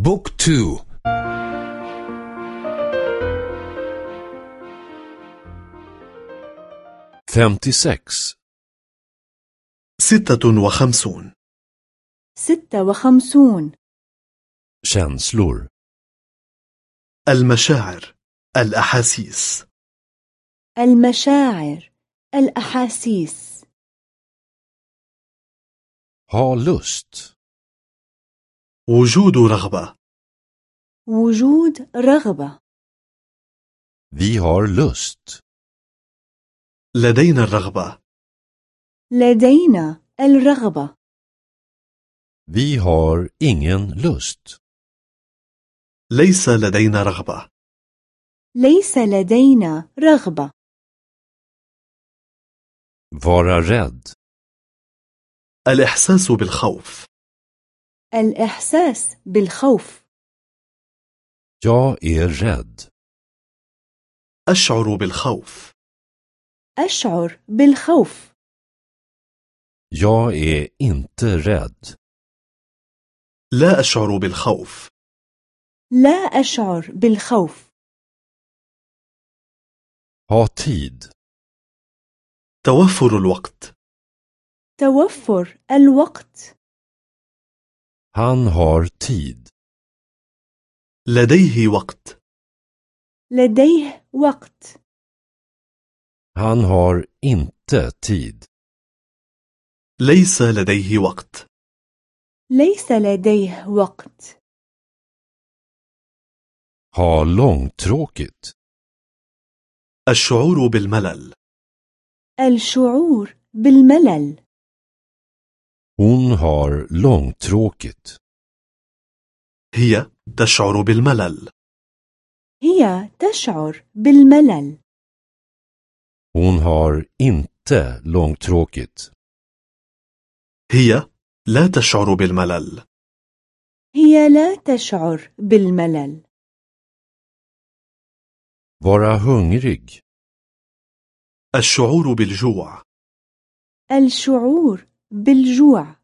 بوك تو. femtiosex ستة وخمسون. ستة وخمسون. känslor المشاعر الأحاسيس. المشاعر الأحاسيس. ha lust وجود رغبة. وجود رغبة. Vi har lust. لدينا الرغبة. لدينا الرغبة. Vi har ingen lust. ليس لدينا رغبة. ليس لدينا رغبة. Vara rädd. الإحساس بالخوف. الإحساس بالخوف. jag är rädd أشعر بالخوف. أشعر بالخوف. jag är inte rädd لا أشعر بالخوف. لا أشعر بالخوف. ha tid توفر الوقت. توفر الوقت. Han har tid. لديه وقت. لديه وقت. Han har inte tid. ليس لديه وقت. ليس لديه وقت. Ha långtråkigt. الشعور بالملل. الشعور بالملل. Hon har långtråkigt. هي تشعر بالملل. هي تشعر بالملل. Hon har inte långtråkigt. هي لا تشعر بالملل. هي لا تشعر بالملل. Vara hungrig. الشعور بالجوع. الشعور بالجوع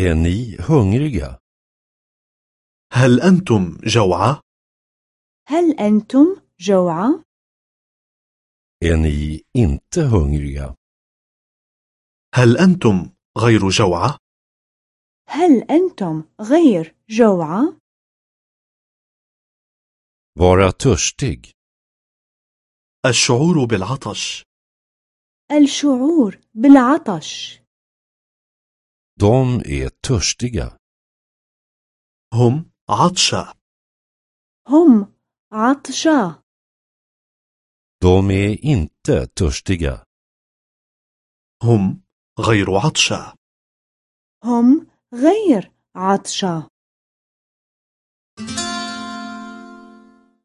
är ni hungriga هل أنتم جوعى؟ هل أنتم جوعى؟ är ni inte hungriga هل أنتم غير جوعى؟ هل أنتم غير جوعى؟ vara törstig الشعور بالعطش الشعور بالعطش. De är törstiga. هم عطشى هم عطشا. De är inte törstiga. هم غير عطشى هم غير عطشا.